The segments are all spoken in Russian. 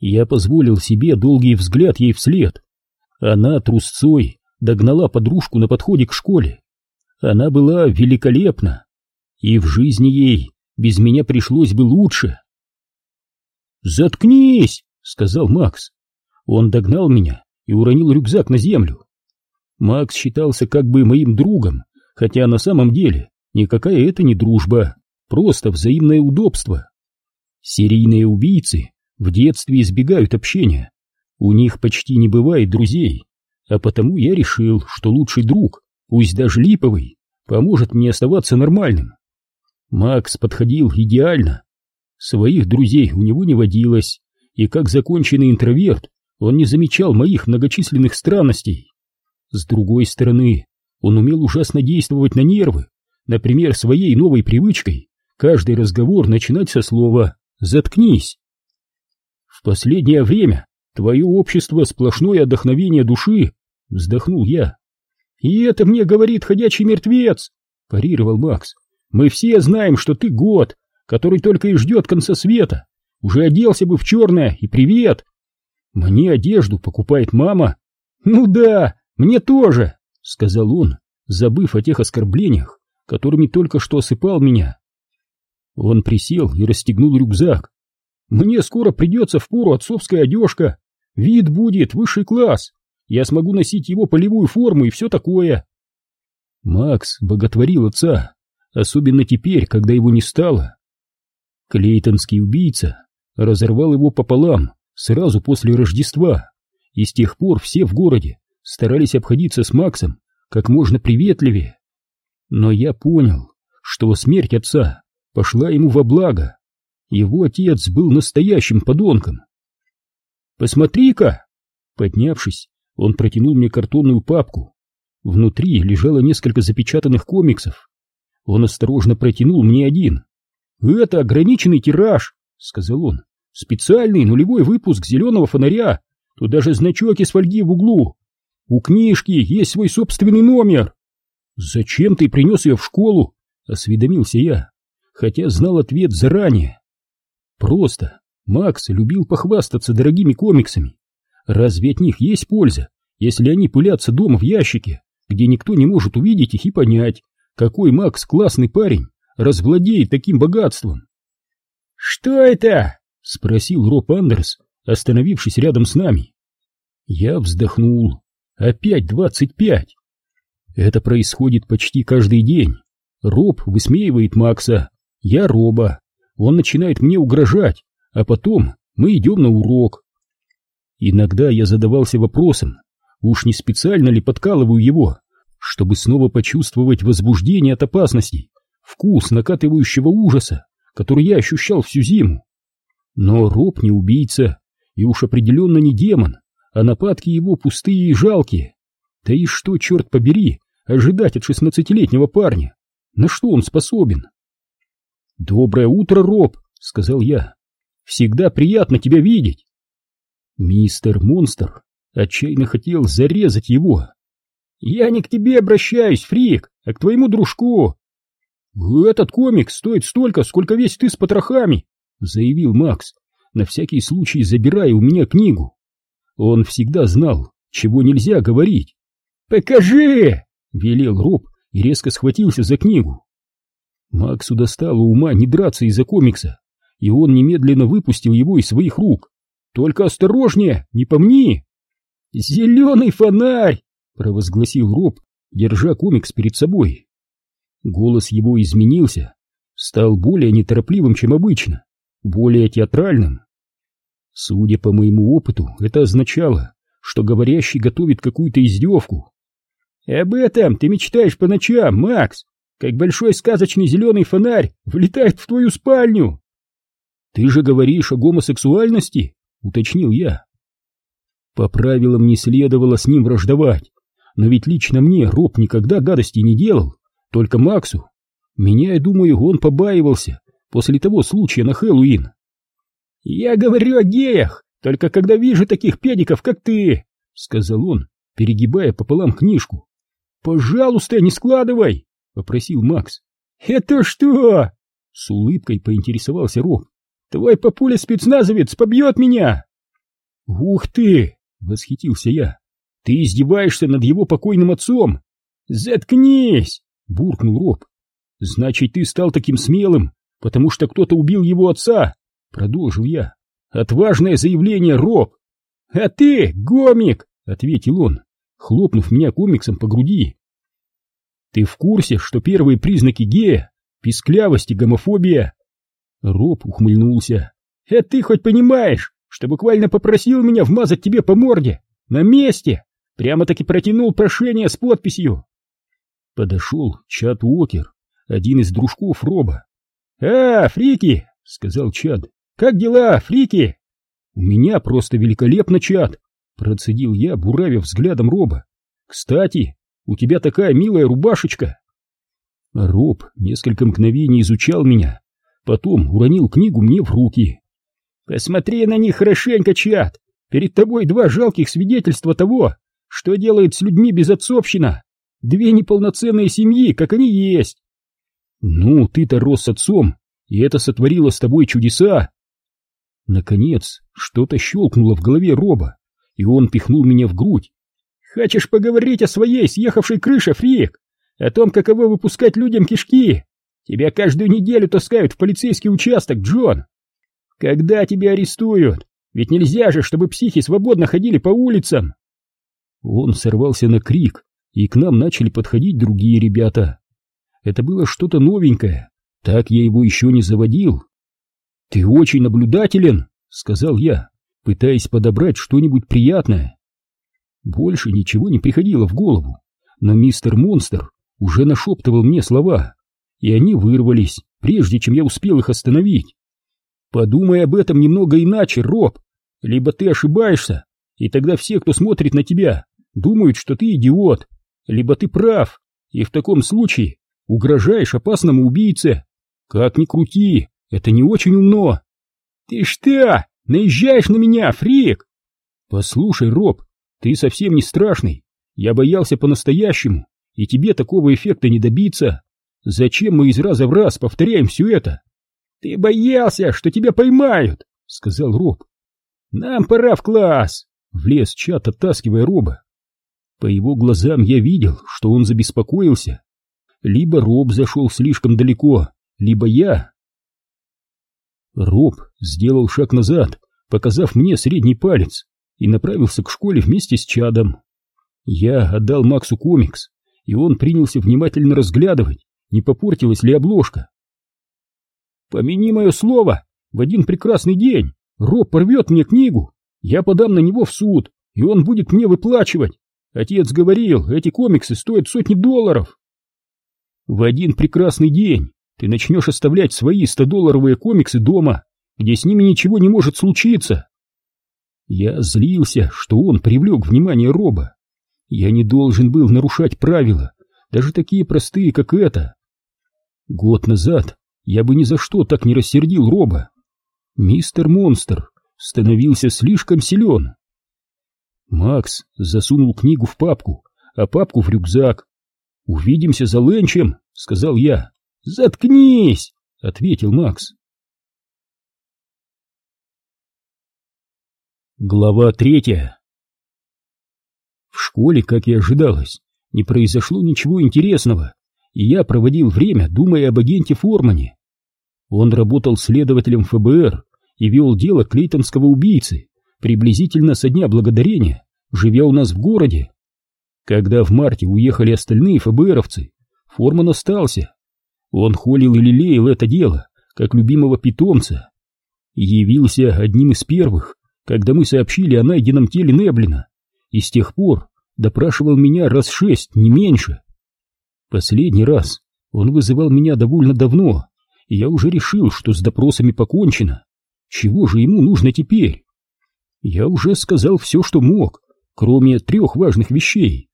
Я позволил себе долгий взгляд ей вслед. Она трусцой догнала подружку на подходе к школе. Она была великолепна, и в жизни ей без меня пришлось бы лучше. «Заткнись!» — сказал Макс. Он догнал меня и уронил рюкзак на землю. Макс считался как бы моим другом, хотя на самом деле никакая это не дружба, просто взаимное удобство. Серийные убийцы в детстве избегают общения, у них почти не бывает друзей, а потому я решил, что лучший друг, пусть даже липовый, поможет мне оставаться нормальным. Макс подходил идеально. Своих друзей у него не водилось, и как законченный интроверт он не замечал моих многочисленных странностей. С другой стороны, он умел ужасно действовать на нервы, например, своей новой привычкой каждый разговор начинать со слова «заткнись». В последнее время твое общество сплошное отдохновение души, вздохнул я. И это мне говорит ходячий мертвец, парировал Макс. Мы все знаем, что ты год, который только и ждет конца света. Уже оделся бы в черное, и привет. Мне одежду покупает мама. Ну да, мне тоже, сказал он, забыв о тех оскорблениях, которыми только что осыпал меня. Он присел и расстегнул рюкзак. Мне скоро придется в пору отцовская одежка. Вид будет высший класс. Я смогу носить его полевую форму и все такое. Макс боготворил отца, особенно теперь, когда его не стало. Клейтонский убийца разорвал его пополам сразу после Рождества, и с тех пор все в городе старались обходиться с Максом как можно приветливее. Но я понял, что смерть отца пошла ему во благо. Его отец был настоящим подонком. «Посмотри-ка!» Поднявшись, он протянул мне картонную папку. Внутри лежало несколько запечатанных комиксов. Он осторожно протянул мне один. «Это ограниченный тираж», — сказал он. «Специальный нулевой выпуск зеленого фонаря. Тут даже значок из фольги в углу. У книжки есть свой собственный номер». «Зачем ты принес ее в школу?» — осведомился я, хотя знал ответ заранее. «Просто Макс любил похвастаться дорогими комиксами. Разве от них есть польза, если они пылятся дома в ящике, где никто не может увидеть их и понять, какой Макс классный парень, развладеет таким богатством. «Что это?» — спросил Роб Андерс, остановившись рядом с нами. Я вздохнул. Опять двадцать пять. Это происходит почти каждый день. Роб высмеивает Макса, я Роба. Он начинает мне угрожать, а потом мы идем на урок. Иногда я задавался вопросом, уж не специально ли подкалываю его, чтобы снова почувствовать возбуждение от опасностей, вкус накатывающего ужаса, который я ощущал всю зиму. Но Роб не убийца, и уж определенно не демон, а нападки его пустые и жалкие. Да и что, черт побери, ожидать от шестнадцатилетнего парня? На что он способен? «Доброе утро, Роб», — сказал я. «Всегда приятно тебя видеть». Мистер Монстр отчаянно хотел зарезать его, «Я не к тебе обращаюсь, Фрик, а к твоему дружку!» «Этот комик стоит столько, сколько весь ты с потрохами!» — заявил Макс, на всякий случай забирая у меня книгу. Он всегда знал, чего нельзя говорить. «Покажи!» — велел Роб и резко схватился за книгу. Максу достало ума не драться из-за комикса, и он немедленно выпустил его из своих рук. «Только осторожнее, не помни!» «Зеленый фонарь!» провозгласил Роб, держа комикс перед собой. Голос его изменился, стал более неторопливым, чем обычно, более театральным. Судя по моему опыту, это означало, что говорящий готовит какую-то издевку. «Об этом ты мечтаешь по ночам, Макс, как большой сказочный зеленый фонарь влетает в твою спальню!» «Ты же говоришь о гомосексуальности?» — уточнил я. По правилам не следовало с ним враждовать, но ведь лично мне Роб никогда гадости не делал, только Максу. Меня, я думаю, он побаивался после того случая на Хэллоуин. «Я говорю о геях, только когда вижу таких педиков, как ты», — сказал он, перегибая пополам книжку. «Пожалуйста, не складывай», — попросил Макс. «Это что?» — с улыбкой поинтересовался Роб. «Твой папуля-спецназовец побьет меня!» «Ух ты!» — восхитился я. «Ты издеваешься над его покойным отцом?» «Заткнись!» — буркнул Роб. «Значит, ты стал таким смелым, потому что кто-то убил его отца!» — продолжил я. «Отважное заявление, Роб!» «А ты, гомик!» — ответил он, хлопнув меня комиксом по груди. «Ты в курсе, что первые признаки гея — писклявость и гомофобия?» Роб ухмыльнулся. «Это ты хоть понимаешь, что буквально попросил меня вмазать тебе по морде? На месте! Прямо-таки протянул прошение с подписью!» Подошел Чад Уокер, один из дружков Роба. «А, Фрики!» — сказал Чад. «Как дела, Фрики?» «У меня просто великолепно, Чад!» — процедил я, буравив взглядом Роба. «Кстати, у тебя такая милая рубашечка!» Роб несколько мгновений изучал меня, потом уронил книгу мне в руки. «Посмотри на них хорошенько, Чад! Перед тобой два жалких свидетельства того, что делает с людьми безотцовщина!» Две неполноценные семьи, как они есть. Ну, ты-то рос с отцом, и это сотворило с тобой чудеса. Наконец, что-то щелкнуло в голове Роба, и он пихнул меня в грудь. Хочешь поговорить о своей съехавшей крыше, Фрик? О том, каково выпускать людям кишки? Тебя каждую неделю таскают в полицейский участок, Джон. Когда тебя арестуют? Ведь нельзя же, чтобы психи свободно ходили по улицам. Он сорвался на крик, и к нам начали подходить другие ребята. Это было что-то новенькое, так я его еще не заводил. «Ты очень наблюдателен», — сказал я, пытаясь подобрать что-нибудь приятное. Больше ничего не приходило в голову, но мистер Монстр уже нашептывал мне слова, и они вырвались, прежде чем я успел их остановить. «Подумай об этом немного иначе, Роб, либо ты ошибаешься, и тогда все, кто смотрит на тебя, думают, что ты идиот, либо ты прав, и в таком случае угрожаешь опасному убийце. Как ни крути, это не очень умно. Ты что, наезжаешь на меня, фрик? Послушай, Роб, ты совсем не страшный. Я боялся по-настоящему, и тебе такого эффекта не добиться. Зачем мы из раза в раз повторяем все это? Ты боялся, что тебя поймают, сказал Роб. Нам пора в класс, влез чат, оттаскивая Роба. По его глазам я видел, что он забеспокоился. Либо Роб зашел слишком далеко, либо я. Роб сделал шаг назад, показав мне средний палец, и направился к школе вместе с Чадом. Я отдал Максу комикс, и он принялся внимательно разглядывать, не попортилась ли обложка. «Помяни мое слово, в один прекрасный день Роб порвет мне книгу, я подам на него в суд, и он будет мне выплачивать Отец говорил, эти комиксы стоят сотни долларов. В один прекрасный день ты начнешь оставлять свои 100-долларовые комиксы дома, где с ними ничего не может случиться. Я злился, что он привлек внимание Роба. Я не должен был нарушать правила, даже такие простые, как это. Год назад я бы ни за что так не рассердил Роба. Мистер Монстр становился слишком силен. Макс засунул книгу в папку, а папку в рюкзак. «Увидимся за ленчем», — сказал я. «Заткнись!» — ответил Макс. Глава третья В школе, как и ожидалось, не произошло ничего интересного, и я проводил время, думая об агенте Формане. Он работал следователем ФБР и вел дело клейтонского убийцы приблизительно со дня благодарения, живя у нас в городе. Когда в марте уехали остальные ФБРовцы, Форман остался. Он холил и лелеял это дело, как любимого питомца. Явился одним из первых, когда мы сообщили о найденном теле Неблина, и с тех пор допрашивал меня раз шесть, не меньше. Последний раз он вызывал меня довольно давно, и я уже решил, что с допросами покончено. Чего же ему нужно теперь? Я уже сказал все, что мог, кроме трех важных вещей.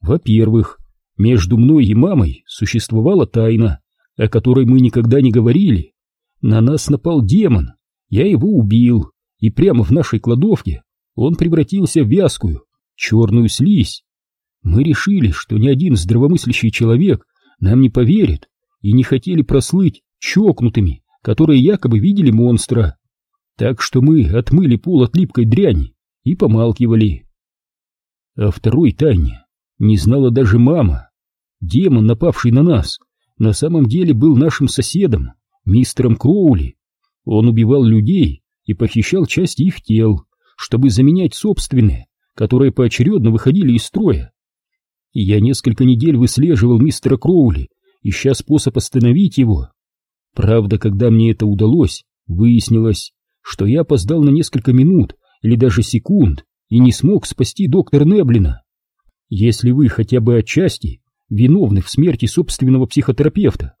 Во-первых, между мной и мамой существовала тайна, о которой мы никогда не говорили. На нас напал демон, я его убил, и прямо в нашей кладовке он превратился в вязкую, черную слизь. Мы решили, что ни один здравомыслящий человек нам не поверит, и не хотели прослыть чокнутыми, которые якобы видели монстра. Так что мы отмыли пол от липкой дряни и помалкивали. О второй тайне не знала даже мама. Демон, напавший на нас, на самом деле был нашим соседом, мистером Кроули. Он убивал людей и похищал части их тел, чтобы заменять собственные, которые поочередно выходили из строя. И я несколько недель выслеживал мистера Кроули, ища способ остановить его. Правда, когда мне это удалось, выяснилось, что я опоздал на несколько минут или даже секунд и не смог спасти доктора Неблина. Если вы хотя бы отчасти виновны в смерти собственного психотерапевта,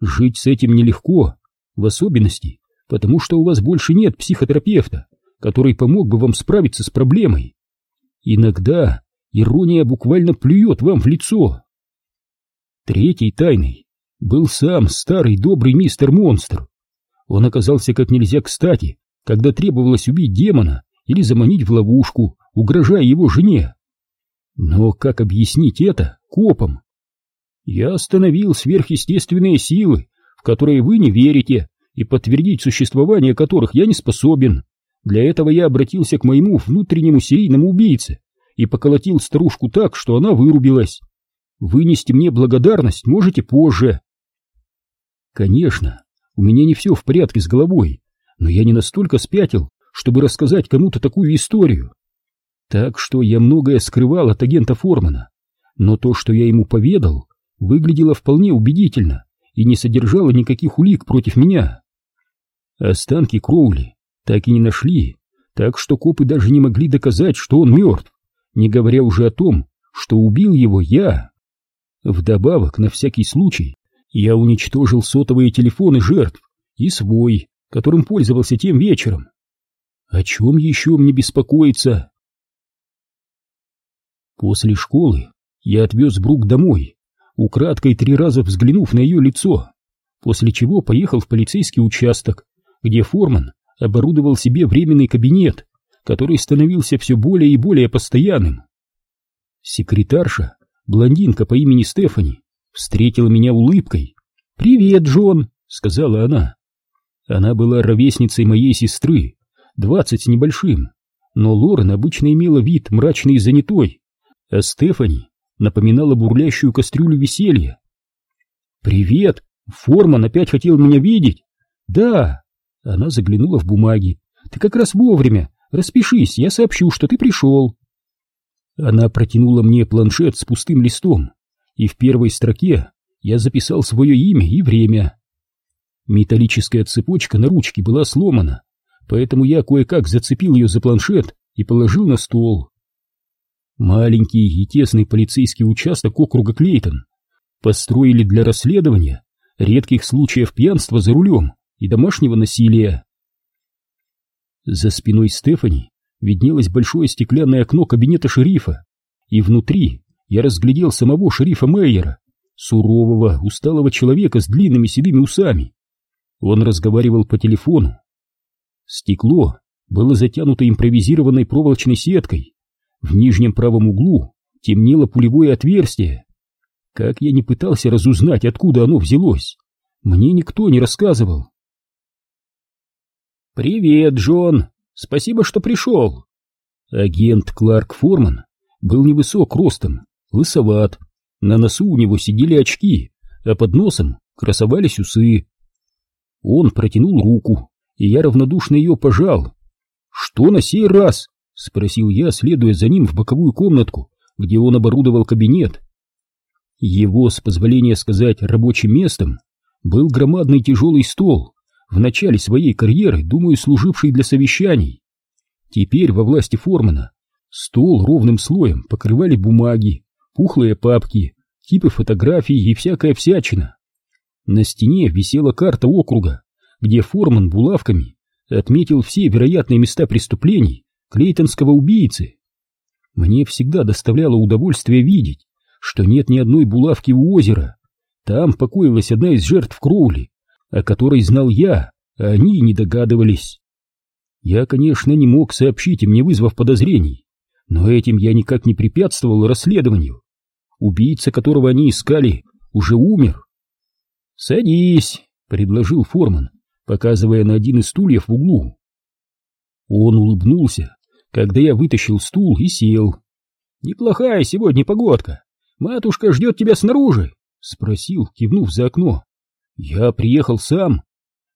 жить с этим нелегко, в особенности, потому что у вас больше нет психотерапевта, который помог бы вам справиться с проблемой. Иногда ирония буквально плюет вам в лицо. Третьей тайной был сам старый добрый мистер Монстр. Он оказался как нельзя кстати, когда требовалось убить демона или заманить в ловушку, угрожая его жене. Но как объяснить это копам? Я остановил сверхъестественные силы, в которые вы не верите, и подтвердить существование которых я не способен. Для этого я обратился к моему внутреннему серийному убийце и поколотил старушку так, что она вырубилась. Вынести мне благодарность можете позже. Конечно, у меня не все в порядке с головой, но я не настолько спятил, чтобы рассказать кому-то такую историю. Так что я многое скрывал от агента Формана, но то, что я ему поведал, выглядело вполне убедительно и не содержало никаких улик против меня. Останки Кроули так и не нашли, так что копы даже не могли доказать, что он мертв, не говоря уже о том, что убил его я. Вдобавок, на всякий случай, я уничтожил сотовые телефоны жертв и свой, которым пользовался тем вечером. О чем еще мне беспокоиться? После школы я отвез Брук домой, украдкой три раза взглянув на ее лицо, после чего поехал в полицейский участок, где Форман оборудовал себе временный кабинет, который становился все более и более постоянным. Секретарша, блондинка по имени Стефани, встретила меня улыбкой. «Привет, Джон!» — сказала она. Она была ровесницей моей сестры, двадцать с небольшим, но Лорен обычно имела вид мрачный и занятой, а Стефани напоминала бурлящую кастрюлю веселья. «Привет! Форман опять хотел меня видеть?» «Да!» Она заглянула в бумаги. «Ты как раз вовремя. Распишись, я сообщу, что ты пришел». Она протянула мне планшет с пустым листом, и в первой строке я записал свое имя и время. Металлическая цепочка на ручке была сломана, поэтому я кое-как зацепил ее за планшет и положил на стол. Маленький и тесный полицейский участок округа Клейтон построили для расследования редких случаев пьянства за рулем и домашнего насилия. За спиной Стефани виднелось большое стеклянное окно кабинета шерифа, и внутри я разглядел самого шерифа Мейера, сурового, усталого человека с длинными седыми усами. Он разговаривал по телефону. Стекло было затянуто импровизированной проволочной сеткой. В нижнем правом углу темнело пулевое отверстие. Как я не пытался разузнать, откуда оно взялось, мне никто не рассказывал. «Привет, Джон! Спасибо, что пришел!» Агент Кларк Форман был невысок ростом, лысоват. На носу у него сидели очки, а под носом красовались усы. Он протянул руку, и я равнодушно ее пожал. «Что на сей раз?» — спросил я, следуя за ним в боковую комнатку, где он оборудовал кабинет. Его, с позволения сказать, рабочим местом был громадный тяжелый стол, в начале своей карьеры, думаю, служивший для совещаний. Теперь во власти Формана стол ровным слоем покрывали бумаги, пухлые папки, типы фотографий и всякая всячина. На стене висела карта округа, где Форман булавками отметил все вероятные места преступлений клейтонского убийцы. Мне всегда доставляло удовольствие видеть, что нет ни одной булавки у озера. Там покоилась одна из жертв Кроули, о которой знал я, а они не догадывались. Я, конечно, не мог сообщить им, не вызвав подозрений, но этим я никак не препятствовал расследованию. Убийца, которого они искали, уже умер. «Садись», — предложил Форман, показывая на один из стульев в углу. Он улыбнулся, когда я вытащил стул и сел. «Неплохая сегодня погодка. Матушка ждет тебя снаружи», — спросил, кивнув за окно. «Я приехал сам».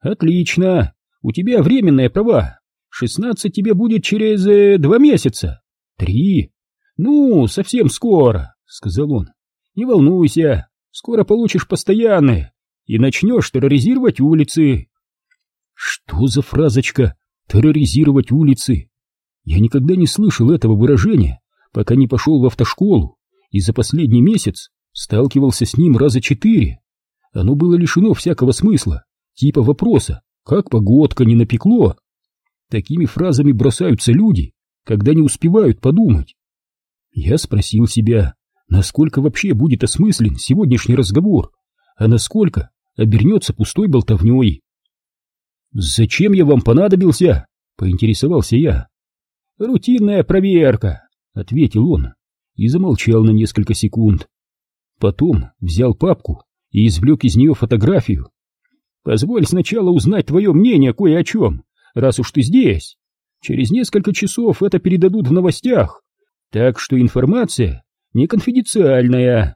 «Отлично. У тебя временные права. Шестнадцать тебе будет через э, два месяца. Три. Ну, совсем скоро», — сказал он. «Не волнуйся, скоро получишь постоянные и начнешь терроризировать улицы». Что за фразочка «терроризировать улицы»? Я никогда не слышал этого выражения, пока не пошел в автошколу, и за последний месяц сталкивался с ним раза четыре. Оно было лишено всякого смысла, типа вопроса «как погодка не напекло?». Такими фразами бросаются люди, когда не успевают подумать. Я спросил себя, насколько вообще будет осмыслен сегодняшний разговор, а насколько обернется пустой болтовней. «Зачем я вам понадобился?» — поинтересовался я. «Рутинная проверка», — ответил он и замолчал на несколько секунд. Потом взял папку и извлек из нее фотографию. «Позволь сначала узнать твое мнение кое о чем, раз уж ты здесь. Через несколько часов это передадут в новостях, так что информация не конфиденциальная».